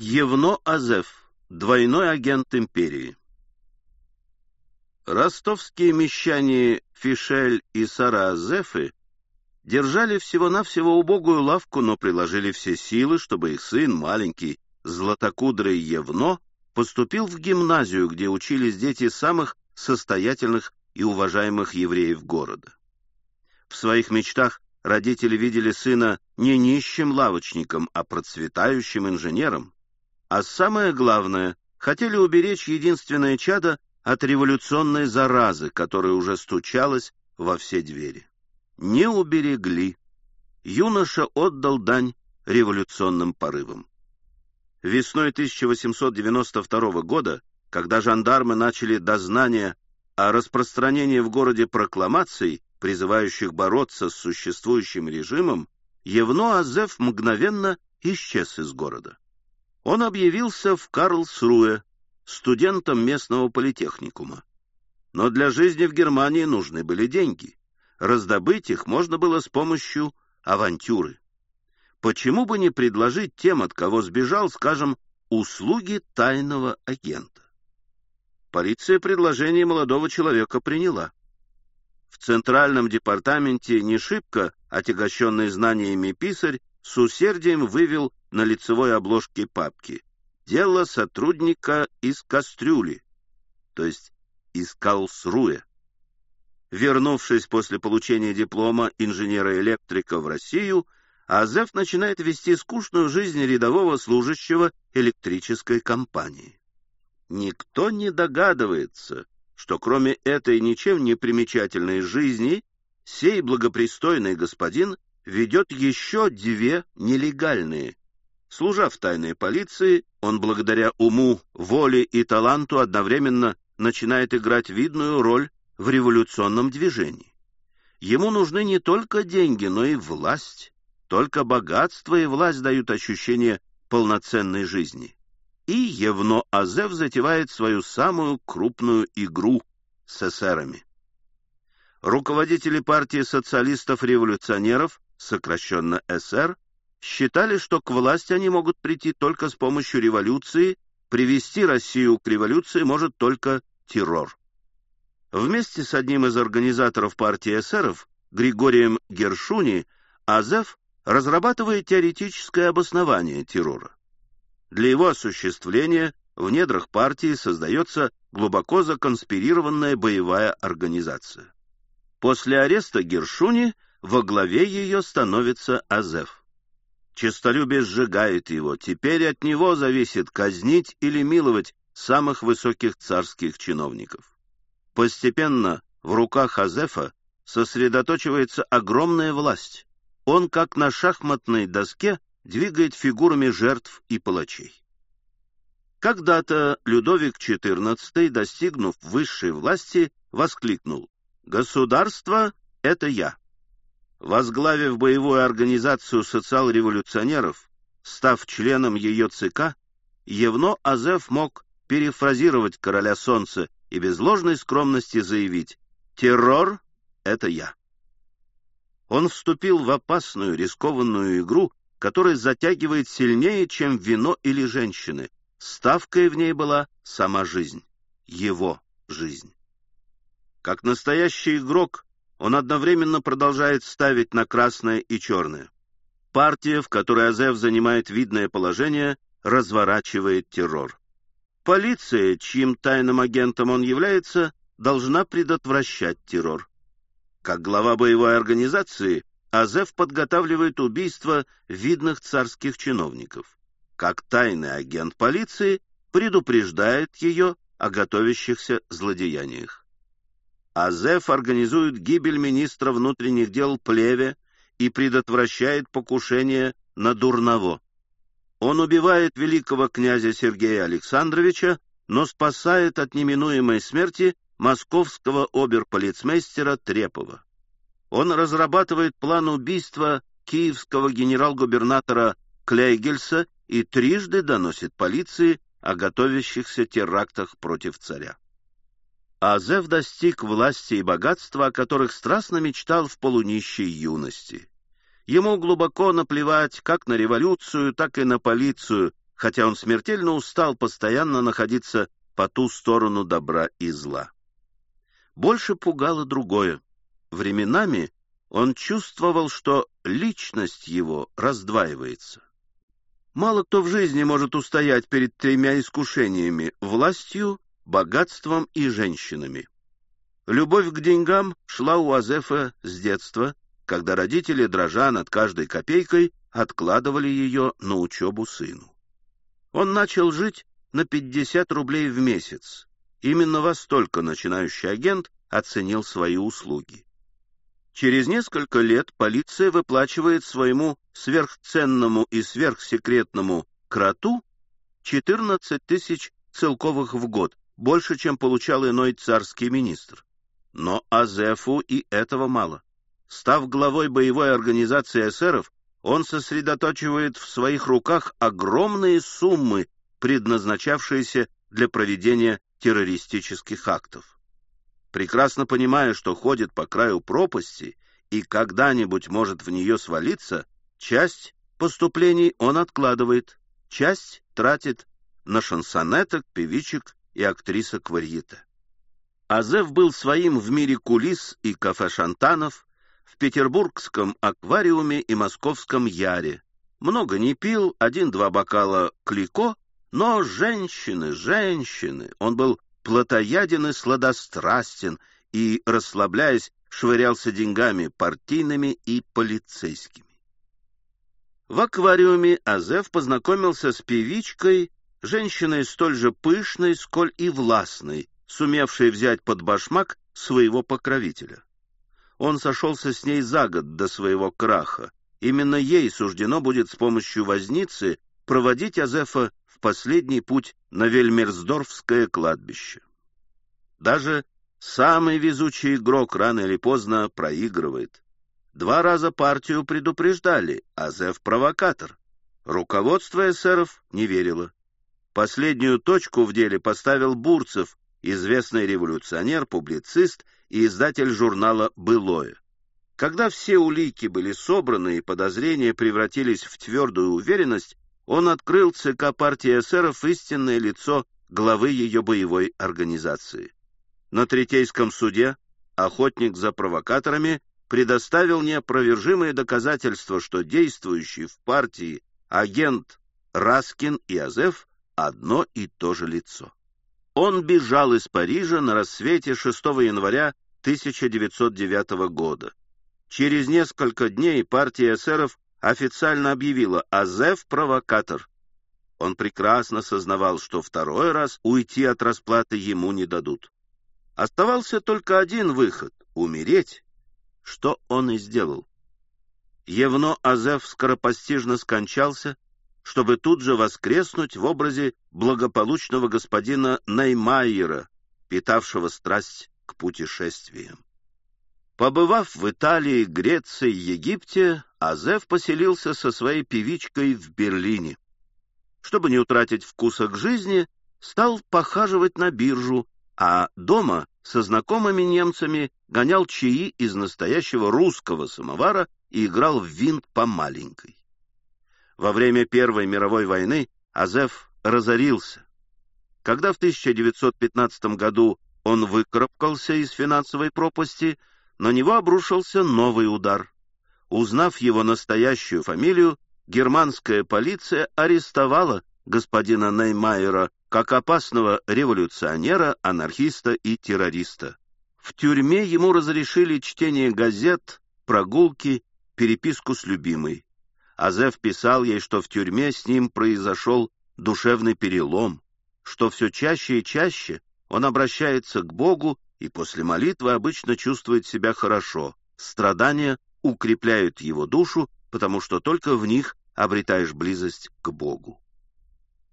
Евно Азеф, двойной агент империи. Ростовские мещане Фишель и Сара Азефы держали всего-навсего убогую лавку, но приложили все силы, чтобы их сын, маленький, златокудрый Евно, поступил в гимназию, где учились дети самых состоятельных и уважаемых евреев города. В своих мечтах родители видели сына не нищим лавочником, а процветающим инженером. А самое главное, хотели уберечь единственное чадо от революционной заразы, которая уже стучалась во все двери. Не уберегли. Юноша отдал дань революционным порывам. Весной 1892 года, когда жандармы начали дознание о распространении в городе прокламаций, призывающих бороться с существующим режимом, Евно Азеф мгновенно исчез из города. Он объявился в Карлсруэ, студентом местного политехникума. Но для жизни в Германии нужны были деньги. Раздобыть их можно было с помощью авантюры. Почему бы не предложить тем, от кого сбежал, скажем, услуги тайного агента? Полиция предложение молодого человека приняла. В Центральном департаменте не шибко отягощенный знаниями писарь с усердием вывел на лицевой обложке папки «Дело сотрудника из Кастрюли», то есть из Калсруэ. Вернувшись после получения диплома инженера-электрика в Россию, Азеф начинает вести скучную жизнь рядового служащего электрической компании. Никто не догадывается, что кроме этой ничем не примечательной жизни, сей благопристойный господин ведет еще две нелегальные. Служа в тайной полиции, он благодаря уму, воле и таланту одновременно начинает играть видную роль в революционном движении. Ему нужны не только деньги, но и власть. Только богатство и власть дают ощущение полноценной жизни. И Евно Азев затевает свою самую крупную игру с эсерами. Руководители партии социалистов-революционеров, сокращенно СР, считали, что к власти они могут прийти только с помощью революции, привести Россию к революции может только террор. Вместе с одним из организаторов партии эсеров, Григорием Гершуни, Азев разрабатывает теоретическое обоснование террора. Для его осуществления в недрах партии создается глубоко законспирированная боевая организация. После ареста Гершуни во главе ее становится Азеф. Честолюбие сжигает его, теперь от него зависит казнить или миловать самых высоких царских чиновников. Постепенно в руках Азефа сосредоточивается огромная власть, он, как на шахматной доске, двигает фигурами жертв и палачей. Когда-то Людовик XIV, достигнув высшей власти, воскликнул «Государство — это я». Возглавив боевую организацию социал-революционеров, став членом ее ЦК, Евно Азеф мог перефразировать короля солнца и без ложной скромности заявить «Террор — это я» он вступил в опасную, рискованную игру, которая затягивает сильнее, чем вино или женщины. Ставкой в ней была сама жизнь, его жизнь. Как настоящий игрок, он одновременно продолжает ставить на красное и черное. Партия, в которой Азев занимает видное положение, разворачивает террор. Полиция, чьим тайным агентом он является, должна предотвращать террор. Как глава боевой организации, Азеф подготавливает убийство видных царских чиновников. Как тайный агент полиции предупреждает ее о готовящихся злодеяниях. Азеф организует гибель министра внутренних дел Плеве и предотвращает покушение на Дурново. Он убивает великого князя Сергея Александровича, но спасает от неминуемой смерти московского оберполицмейстера Трепова. Он разрабатывает план убийства киевского генерал-губернатора Клейгельса и трижды доносит полиции о готовящихся терактах против царя. Азев достиг власти и богатства, о которых страстно мечтал в полунищей юности. Ему глубоко наплевать как на революцию, так и на полицию, хотя он смертельно устал постоянно находиться по ту сторону добра и зла. Больше пугало другое. Временами он чувствовал, что личность его раздваивается. Мало кто в жизни может устоять перед тремя искушениями — властью, богатством и женщинами. Любовь к деньгам шла у Азефа с детства, когда родители, дрожа над каждой копейкой, откладывали ее на учебу сыну. Он начал жить на 50 рублей в месяц. Именно во столько начинающий агент оценил свои услуги. Через несколько лет полиция выплачивает своему сверхценному и сверхсекретному кроту 14 тысяч целковых в год, больше, чем получал иной царский министр. Но Азефу и этого мало. Став главой боевой организации эсеров, он сосредоточивает в своих руках огромные суммы, предназначавшиеся для проведения террористических актов. Прекрасно понимая, что ходит по краю пропасти и когда-нибудь может в нее свалиться, часть поступлений он откладывает, часть тратит на шансонеток, певичек и актрисок варьете. Азеф был своим в мире кулис и кафе-шантанов, в петербургском аквариуме и московском яре. Много не пил, один-два бокала клико, но женщины, женщины, он был плотояден и сладострастен и, расслабляясь, швырялся деньгами партийными и полицейскими. В аквариуме Азеф познакомился с певичкой, женщиной столь же пышной, сколь и властной, сумевшей взять под башмак своего покровителя. Он сошелся с ней за год до своего краха. Именно ей суждено будет с помощью возницы проводить Азефа в последний путь на Вельмерсдорфское кладбище. Даже самый везучий игрок рано или поздно проигрывает. Два раза партию предупреждали, Азеф провокатор. Руководство эсеров не верило. Последнюю точку в деле поставил Бурцев, известный революционер, публицист и издатель журнала «Былое». Когда все улики были собраны и подозрения превратились в твердую уверенность, он открыл ЦК партии эсеров истинное лицо главы ее боевой организации. На Третейском суде охотник за провокаторами предоставил неопровержимые доказательства, что действующий в партии агент Раскин и Азеф одно и то же лицо. Он бежал из Парижа на рассвете 6 января 1909 года. Через несколько дней партия эсеров официально объявила «Азеф – провокатор». Он прекрасно сознавал, что второй раз уйти от расплаты ему не дадут. Оставался только один выход — умереть, что он и сделал. Евно Азеф скоропостижно скончался, чтобы тут же воскреснуть в образе благополучного господина Неймайера, питавшего страсть к путешествиям. Побывав в Италии, Греции, Египте, Азеф поселился со своей певичкой в Берлине. Чтобы не утратить вкуса к жизни, стал похаживать на биржу, а дома со знакомыми немцами гонял чаи из настоящего русского самовара и играл в винт по маленькой. Во время Первой мировой войны Азеф разорился. Когда в 1915 году он выкарабкался из финансовой пропасти, на него обрушился новый удар. Узнав его настоящую фамилию, германская полиция арестовала господина Неймайера как опасного революционера, анархиста и террориста. В тюрьме ему разрешили чтение газет, прогулки, переписку с любимой. Азеф писал ей, что в тюрьме с ним произошел душевный перелом, что все чаще и чаще он обращается к Богу и после молитвы обычно чувствует себя хорошо. Страдания укрепляют его душу, потому что только в них обретаешь близость к Богу.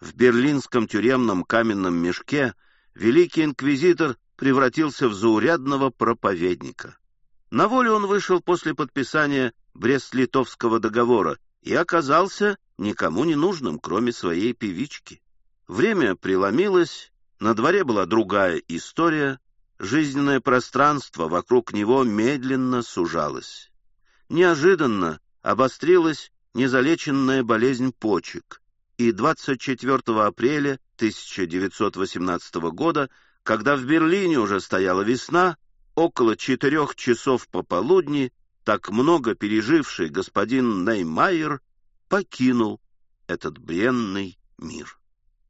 В берлинском тюремном каменном мешке великий инквизитор превратился в заурядного проповедника. На волю он вышел после подписания Брест-Литовского договора и оказался никому не нужным, кроме своей певички. Время преломилось, на дворе была другая история, жизненное пространство вокруг него медленно сужалось. Неожиданно обострилась незалеченная болезнь почек, и 24 апреля 1918 года, когда в Берлине уже стояла весна, около четырех часов пополудни, так много переживший господин Неймайер покинул этот бренный мир.